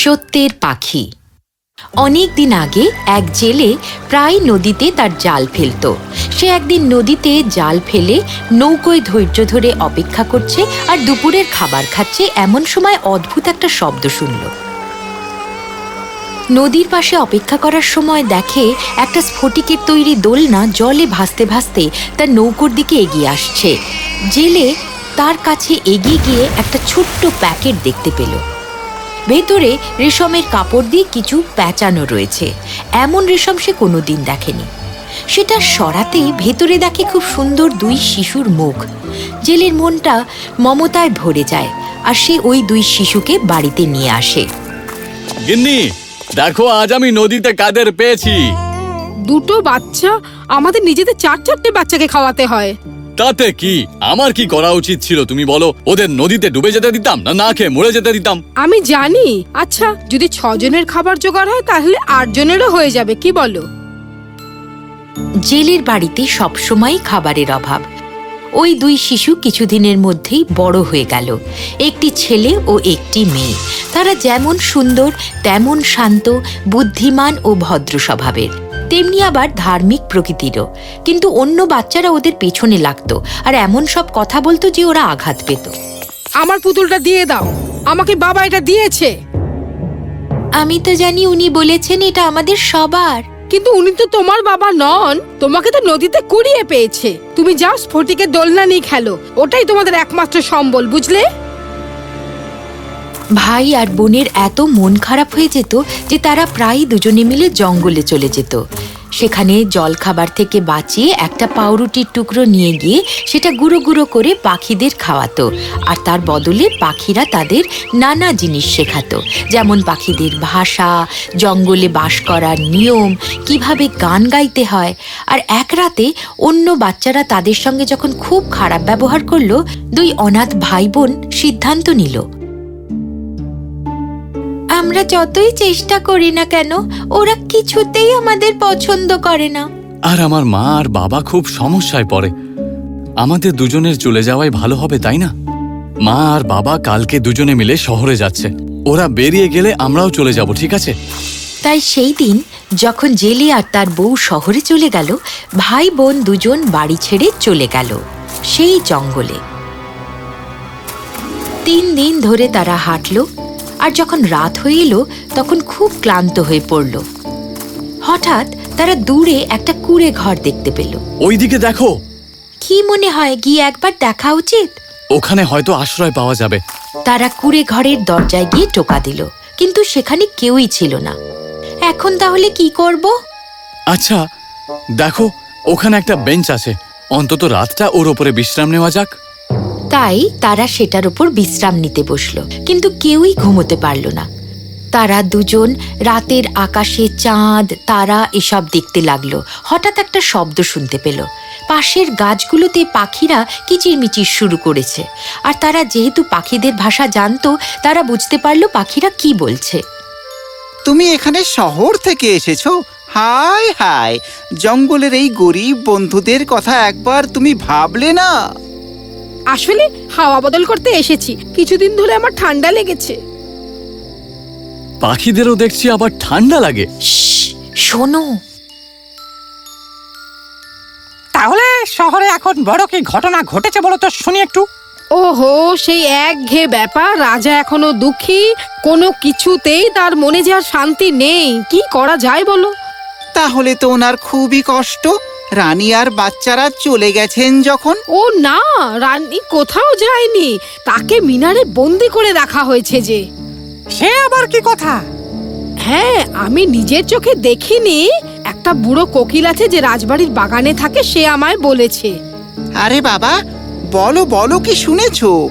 সত্যের পাখি। অনেক দিন আগে এক জেলে প্রায় নদীতে তার জাল ফেলত। সে একদিন নদীতে জাল ফেলে নৌকোয় ধৈর্য ধরে অপেক্ষা করছে আর দুপুরের খাবার খাচ্ছে এমন সময় অদ্ভুত একটা শব্দ শুনল। নদীর পাশে অপেক্ষা করার সময় দেখে একটা স্ফটিকের তৈরি দোলনা জলে ভাসতে ভাসতে তার নৌকোর দিকে এগিয়ে আসছে। জেলে তার কাছে এগিয়ে গিয়ে একটা ছোট্ট প্যাকেট দেখতে পেল। ভেতরে রেশমের কাপড় দিয়ে কিছু প্যাঁচানো রয়েছে। এমন রেশম সে কোনো দিন দেখেনি। সেটা সরাতেই ভেতরে দেখে খুব সুন্দর দুই শিশুর মুখ। জেলের মনটা মমতায় ভরে যায় আর সে ওই দুই শিশুকে বাড়িতে নিয়ে আসে। গিন্নি দেখো আজ আমি নদীতে কাদের পেয়েছি। দুটো বাচ্চা আমাদের নিজেদের চার চারটে বাচ্চাকে খাওয়াতে হয়। তাতে কি? আমার কি করা উচিত ছিল তুমি বলো? ওদের নদীতে ডুবে যেতে দিতাম না না খেয়ে মরে যেতে দিতাম? আমি জানি। আচ্ছা যদি ছজনের খাবার জোগাড় হয় তাহলে আট জনেরও হয়ে যাবে কি বলো? জেলের বাড়িতে সবসময় খাবারের অভাব। ওই দুই শিশু কিছুদিনের মধ্যেই বড় হয়ে গেল। একটি ছেলে ও একটি মেয়ে। তারা যেমন সুন্দর তেমন শান্ত বুদ্ধিমান ও ভদ্র স্বভাবের তেমনি আবার ধার্মিক প্রকৃতিরও। কিন্তু অন্য বাচ্চারা ওদের পেছনে লাগতো আর এমন সব কথা বলতো যে ওরা আঘাত পেত। আমার পুতুলটা দিয়ে দাও। আমাকে বাবা এটা দিয়েছে। আমি তো জানি উনি বলেছেন এটা আমাদের সবার। কিন্তু উনি তো তোমার বাবা নন তোমাকে তো নদীতে কুড়িয়ে পেয়েছে। তুমি যাও স্ফটিকের দোলনা নিয়ে খেলো ওটাই তোমাদের একমাত্র সম্বল বুঝলে? ভাই আর বোনের এত মন খারাপ হয়ে যেত যে তারা প্রায় দুজনে মিলে জঙ্গলে চলে যেত। সেখানে জল খাবার থেকে বাঁচিয়ে একটা পাউরুটির টুকরো নিয়ে গিয়ে সেটা গুঁড়ো গুঁড়ো করে পাখিদের খাওয়াতো। আর তার বদলে পাখিরা তাদের নানা জিনিস শেখাতো। যেমন পাখিদের ভাষা, জঙ্গলে বাস করার নিয়ম, কীভাবে গান গাইতে হয়। আর এক রাতে অন্য বাচ্চারা তাদের সঙ্গে যখন খুব খারাপ ব্যবহার করল, দুই অনাথ ভাই বোন সিদ্ধান্ত নিল। আমরা যতই চেষ্টা করি না কেন ওরা কিছুতেই আমাদের পছন্দ করে না। আর আমার মা আর বাবা খুব সমস্যায় পড়ে। আমাদের দুজনের চলে যাওয়াই ভালো হবে তাই না? মা আর বাবা কালকে দুজনে মিলে শহরে যাচ্ছে। ওরা বেরিয়ে গেলে আমরাও চলে যাব ঠিক আছে? তাই সেই দিন যখন জেলে আর তার বউ শহরে চলে গেল ভাই বোন দুজন বাড়ি ছেড়ে চলে গেল সেই জঙ্গলে। তিন দিন ধরে তারা হাঁটলো আর যখন রাত হয়ে এলো তখন খুব ক্লান্ত হয়ে পড়ল। হঠাৎ তারা দূরে একটা কুড়ে ঘর দেখতে পেল। ওইদিকে দেখো। কি মনে হয় গিয়ে একবার দেখা উচিত? ওখানে হয়তো আশ্রয় পাওয়া যাবে। তারা কুড়ে ঘরের দরজায় গিয়ে টোকা দিল কিন্তু সেখানে কেউই ছিল না। এখন তাহলে কি করব? আচ্ছা দেখো ওখানে একটা বেঞ্চ আছে। অন্তত রাতটা ওর ওপরে বিশ্রাম নেওয়া যাক। তাই তারা সেটার উপর বিশ্রাম নিতে বসল। কিন্তু কেউই ঘুমোতে পারল না। তারা দুজন, রাতের আকাশে চাঁদ, তারা এসব দেখতে লাগল। হঠাৎ একটা শব্দ শুনতে পেল। পাশের গাছগুলোতে পাখিরা কিচিরমিচির শুরু করেছে। আর তারা যেহেতু পাখিদের ভাষা জানতো, তারা বুঝতে পারল পাখিরা কি বলছে। তুমি এখানে শহর থেকে এসেছ? হায় হায় জঙ্গলের এই গরিব বন্ধুদের কথা একবার তুমি ভাবলে না? আসলে হাওয়া বদল করতে এসেছি। কিছুদিন ধরে আমার ঠান্ডা লেগেছে। পাখিদেরও দেখছি আবার ঠান্ডা লাগে। শোনো। তাহলে শহরে এখন বড় কি ঘটনা ঘটেছে বলো তো শুনি একটু। ওহো সেই এক ঘে ব্যাপার রাজা এখনও দুঃখী কোনো কিছুতেই তার মনে যে আর শান্তি নেই কি করা যায় বলো? তাহলে তো ওনার খুবই কষ্ট। রানী আর বাচ্চারা চলে গেছেন যখন। ও না রানী কোথাও যায়নি। তাকে মিনারে বন্দি করে রাখা হয়েছে যে। সে আবার কি কথা? হ্যাঁ আমি নিজের চোখে দেখিনি। একটা বুড়ো কোকিল আছে যে রাজবাড়ির বাগানে থাকে সে আমায় বলেছে। আরে বাবা বলো বলো কি শুনেছো?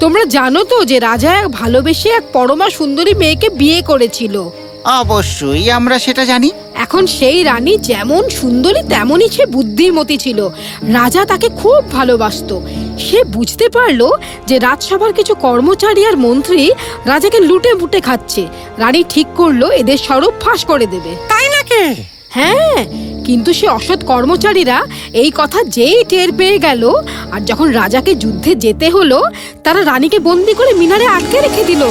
তোমরা জানো তো যে রাজা এক ভালোবেসে এক পরমা সুন্দরী মেয়েকে বিয়ে করেছিল। অবশ্যই আমরা সেটা জানি। এখন সেই রানী যেমন সুন্দরী তেমনই সে বুদ্ধিমতী ছিল। রাজা তাকে খুব ভালোবাসতো। সে বুঝতে পারল যে রাজসভার কিছু কর্মচারী আর মন্ত্রী রাজাকে লুটে বুটে খাচ্ছে। রানী ঠিক করল এদের স্বরূপ ফাঁস করে দেবে। তাই নাকি? হ্যাঁ কিন্তু সে অসৎ কর্মচারীরা এই কথা যেই টের পেয়ে গেল আর যখন রাজাকে যুদ্ধে যেতে হলো তারা রানীকে বন্দি করে মিনারে আটকে রেখে দিল।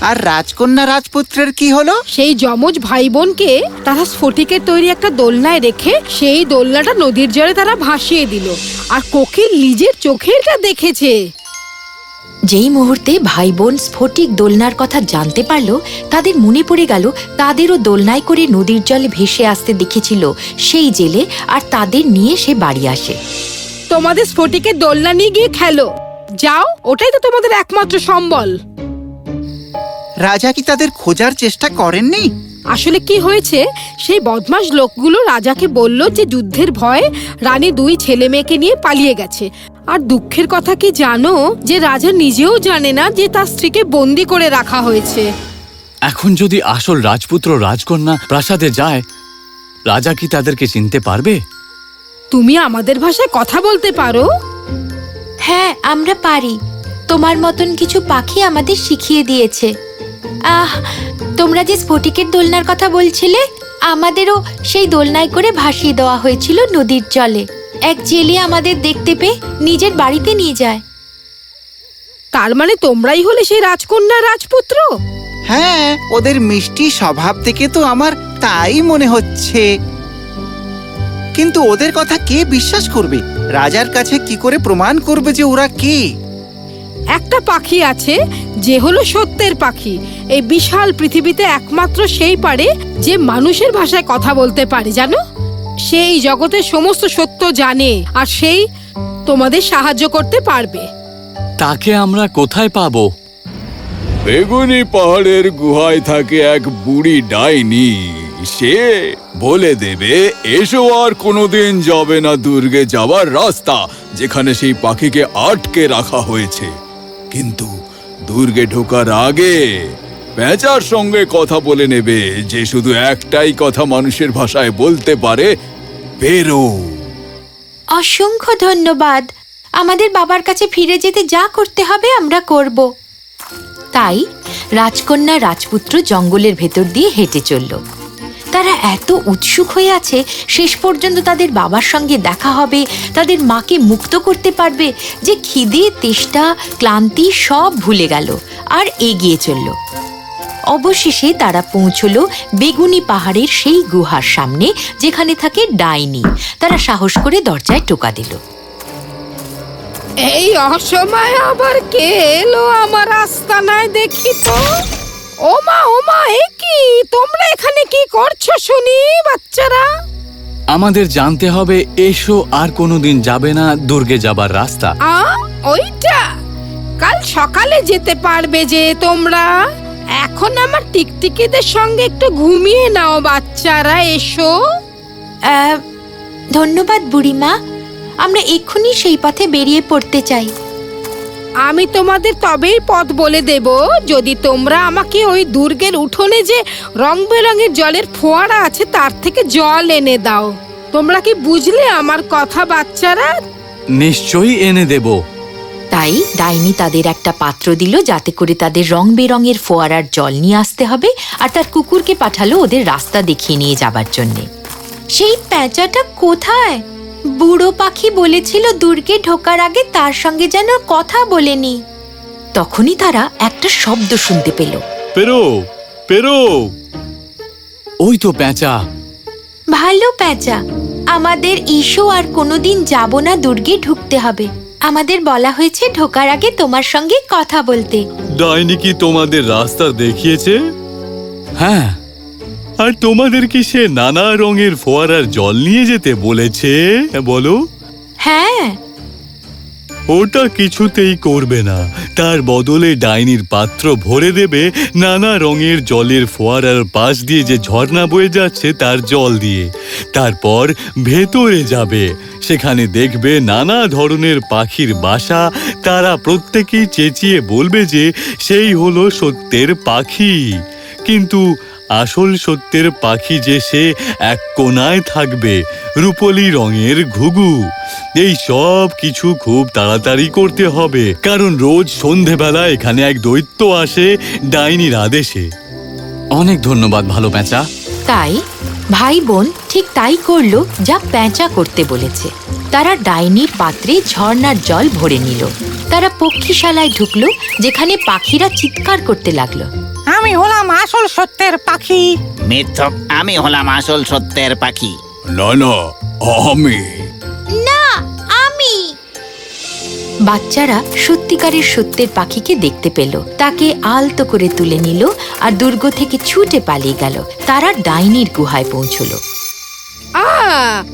আর রাজকন্যা রাজপুত্রের কি হলো? সেই যমজ ভাই বোনকে তারা স্ফটিকের তৈরি একটা দোলনায় রেখে সেই দোলনাটা নদীর জলে তারা ভাসিয়ে দিল। আর কোকিল নিজের চোখে এটা দেখেছে। যেই মুহূর্তে ভাই বোন স্ফটিক দোলনার কথা জানতে পারল তাদের মনে পড়ে গেল তাদেরও দোলনায় করে নদীর জলে ভেসে আসতে দেখেছিল সেই জেলে আর তাদের নিয়ে সে বাড়ি আসে। তোমাদের স্ফটিকের দোলনা নিয়ে গিয়ে খেলো। যাও ওটাই তো তোমাদের একমাত্র সম্বল। রাজা কি তাদের খোঁজার চেষ্টা করেননি? আসলে কি হয়েছে? সেই বদমাস লোকগুলো রাজাকে বলল যে যুদ্ধের ভয়ে রানী দুই ছেলে মেয়েকে নিয়ে পালিয়ে গেছে। আর দুঃখের কথা কি জানো? যে রাজা নিজেও জানে না যে তার স্ত্রীকে বন্দি করে রাখা হয়েছে। এখন যদি আসল রাজপুত্র রাজকন্যা প্রাসাদে যায় রাজা কি তাদেরকে চিনতে পারবে? তুমি আমাদের ভাষায় কথা বলতে পারো? হ্যাঁ আমরা পারি। তোমার মতন কিছু পাখি আমাদের শিখিয়ে দিয়েছে। আহ তোমরা যে স্ফটিকের দোলনার কথা বলছিলে আমাদেরও সেই দোলনায় করে ভাসিয়ে দেওয়া হয়েছিল নদীর জলে। এক জেলে আমাদের দেখতে পেয়ে নিজের বাড়িতে নিয়ে যায়। তার মানে তোমরাই হলে সেই রাজকন্যা রাজপুত্র? হ্যাঁ ওদের মিষ্টি স্বভাব থেকে তো আমার তাই মনে হচ্ছে। কিন্তু ওদের কথা কে বিশ্বাস করবে? রাজার কাছে কি করে প্রমাণ করবে যে ওরা কে? একটা পাখি আছে যে হলো সত্যের পাখি। এই বিশাল পৃথিবীতে একমাত্র সেই পারে যে মানুষের ভাষায় কথা বলতে পারে জানো? সেই জগতের সমস্ত সত্য জানে আর সেই তোমাদের সাহায্য করতে পারবে। তাকে আমরা কোথায় পাবো? বেগুনি পাহাড়ের গুহায় থাকে এক বুড়ি ডাইনি। সে বলে দেবে এসো আর কোনোদিন যাবে না দুর্গে যাওয়ার রাস্তা যেখানে সেই পাখিকে আটকে রাখা হয়েছে। কিন্তু দুর্গে ঢোকার আগে পেঁচার সঙ্গে কথা বলে নেবে যে শুধু একটাই কথা মানুষের ভাষায় বলতে পারে, বেরো। অসংখ্য ধন্যবাদ। আমাদের বাবার কাছে ফিরে যেতে যা করতে হবে, আমরা করব। তাই রাজকন্যা রাজপুত্র জঙ্গলের ভেতর দিয়ে হেঁটে চলল। তারা এত উৎসুক হয়ে আছে, শেষ পর্যন্ত তাদের বাবার সঙ্গে দেখা হবে, তাদের মাকে মুক্ত করতে পারবে, যে খিদে, তেষ্টা, ক্লান্তি সব ভুলে গেল আর এগিয়ে চলল। অবশেষে তারা পৌঁছল বেগুনি পাহাড়ের সেই গুহার সামনে, যেখানে থাকে ডাইনি। তারা সাহস করে দরজায় টোকা দিল। এই অসময় আবার কে এলো আমার আস্তানায় দেখি তো? ওমা ওমা এ কি? তোমরা এখানে কি করছ শুনি বাচ্চারা? আমাদের জানতে হবে এসো আর কোনোদিন যাবে না দুর্গে যাবার রাস্তা। আ ওইটা? কাল সকালে যেতে পারবে যে তোমরা। এখন আমার টিকটিকিদের সঙ্গে একটু ঘুমিয়ে নাও বাচ্চারা এসো। ধন্যবাদ বুড়িমা। আমরা এক্ষুনি সেই পথে বেরিয়ে পড়তে চাই। আমি তোমাদের তবেই পথ বলে দেব যদি তোমরা আমাকে ওই দুর্গের উঠোনে যে রং বেরঙের জলের ফোয়ারা আছে তার থেকে জল এনে দাও। তোমরা কি বুঝলে আমার কথা বাচ্চারা? নিশ্চয়ই এনে দেব। তাই ডাইনি তাদের একটা পাত্র দিল যাতে করে তাদের রং বেরঙের ফোয়ারার জল নিয়ে আসতে হবে আর তার কুকুরকে পাঠালো ওদের রাস্তা দেখিয়ে নিয়ে যাবার জন্যে। সেই প্যাঁচাটা কোথায়? বুড়ো পাখি বলেছিল দুর্গে ঢোকার আগে তার সঙ্গে যেন কথা বলেনি তখনই তারা একটা শব্দ শুনতে পেল। পেরো পেরো। ওই তো প্যাঁচা। ভালো প্যাঁচা আমাদের ইস্যু আর কোনোদিন যাব না দুর্গে ঢুকতে হবে। আমাদের বলা হয়েছে ঢোকার আগে তোমার সঙ্গে কথা বলতে। ডাইনি কি তোমাদের রাস্তা দেখিয়েছে? হ্যাঁ আর তোমাদের কি সে নানা রঙের ফোয়ারার জল নিয়ে যেতে বলেছে? বলো। হ্যাঁ। ওটা কিছুতেই করবে না। তার বদলে ডাইনির পাত্র ভরে দেবে নানা রঙের জলের ফোয়ারার পাশ দিয়ে যে ঝর্ণা বয়ে যাচ্ছে তার জল দিয়ে। তারপর ভেতরে যাবে। সেখানে দেখবে নানা ধরনের পাখির বাসা। তারা প্রত্যেকেই চেঁচিয়ে বলবে যে সেই হলো সত্যের পাখি। কিন্তু আসল সত্যের পাখি যে সে এক কোনায় থাকবে, রূপলি রঙের ঘুঘু। এই সব কিছু খুব তাড়াতাড়ি করতে হবে, কারণ রোজ সন্ধেবেলা এখানে এক দৈত্য আসে ডাইনির আদেশে। অনেক ধন্যবাদ, ভালো প্যাঁচা। তাই ভাই বোন ঠিক তাই করল যা প্যাঁচা করতে বলেছে। তারা ডাইনির পাত্রে ঝর্ণার জল ভরে নিল। তারা পক্ষীশালায় ঢুকলো, যেখানে পাখিরা চিৎকার করতে লাগল। আমি হলাম আসল সত্যের পাখি। মিথ্যক আমি হলাম আসল সত্যের পাখি। না না আমি। বাচ্চারা সত্যিকারের সত্যের পাখিকে দেখতে পেল। তাকে আলতো করে তুলে নিল আর দুর্গ থেকে ছুটে পালিয়ে গেল। তারা ডাইনির গুহায় পৌঁছল। আ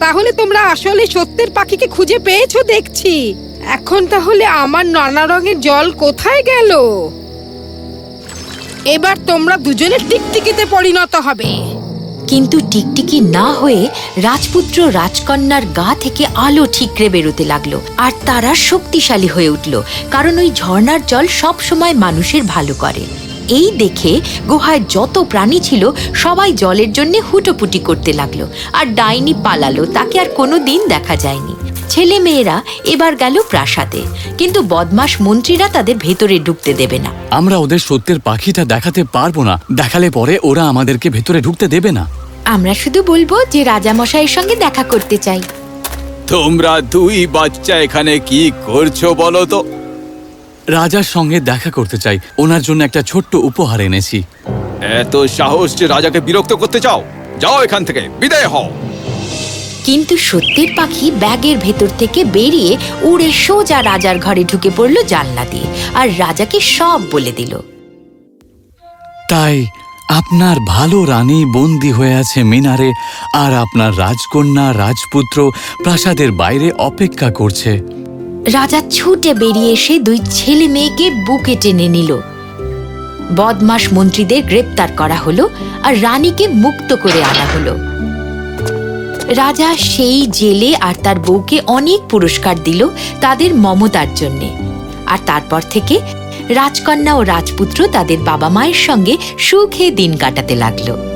তাহলে তোমরা আসলে সত্যের পাখিকে খুঁজে পেয়েছ দেখছি। এখন তাহলে আমার নানা রঙের জল কোথায় গেল? এবার তোমরা দুজনে টিকটিকিতে পরিণত হবে। কিন্তু টিকটিকি না হয়ে রাজপুত্র রাজকন্যার গা থেকে আলো ঠিকরে বেরোতে লাগল আর তারা শক্তিশালী হয়ে উঠল, কারণ ওই ঝর্ণার জল সব সময় মানুষের ভালো করে। এই দেখে গুহায় যত প্রাণী ছিল, সবাই জলের জন্য হুটোপুটি করতে লাগল, আর ডাইনি পালালো, তাকে আর কোনো দিন দেখা যায়নি। ছেলে মেয়েরা এবার গেল প্রাসাদে। কিন্তু বদমাস মন্ত্রীরা তাদের ভেতরে ঢুকতে দেবে না। আমরা ওদের সত্যের পাখিটা দেখাতে পারব না। দেখালে পরে ওরা আমাদেরকে ভেতরে ঢুকতে দেবে না। আমরা শুধু বলব যে রাজামশাইয়ের সঙ্গে দেখা করতে চাই। তোমরা দুই বাচ্চা এখানে কি করছ বলো তো? রাজার সঙ্গে দেখা করতে চাই। ওনার জন্য একটা ছোট্ট উপহার এনেছি। এত সাহস যে রাজাকে বিরক্ত করতে চাও? যাও এখান থেকে বিদায় হও। কিন্তু সত্যের পাখি ব্যাগের ভেতর থেকে বেরিয়ে উড়ে সোজা রাজার ঘরে ঢুকে পড়ল জানলা দিয়ে আর রাজাকে সব বলে দিল। তাই আপনার ভালো রানী বন্দি হয়ে আছে মিনারে আর আপনার রাজকন্যা রাজপুত্র প্রাসাদের বাইরে অপেক্ষা করছে। রাজা ছুটে বেরিয়ে এসে দুই ছেলে মেয়েকে বুকে টেনে নিল। বদমাস মন্ত্রীদের গ্রেপ্তার করা হলো আর রানীকে মুক্ত করে আনা হলো। রাজা সেই জেলে আর তার বউকে অনেক পুরস্কার দিল তাদের মমতার জন্যে। আর তারপর থেকে রাজকন্যা ও রাজপুত্র তাদের বাবা মায়ের সঙ্গে সুখে দিন কাটাতে লাগল।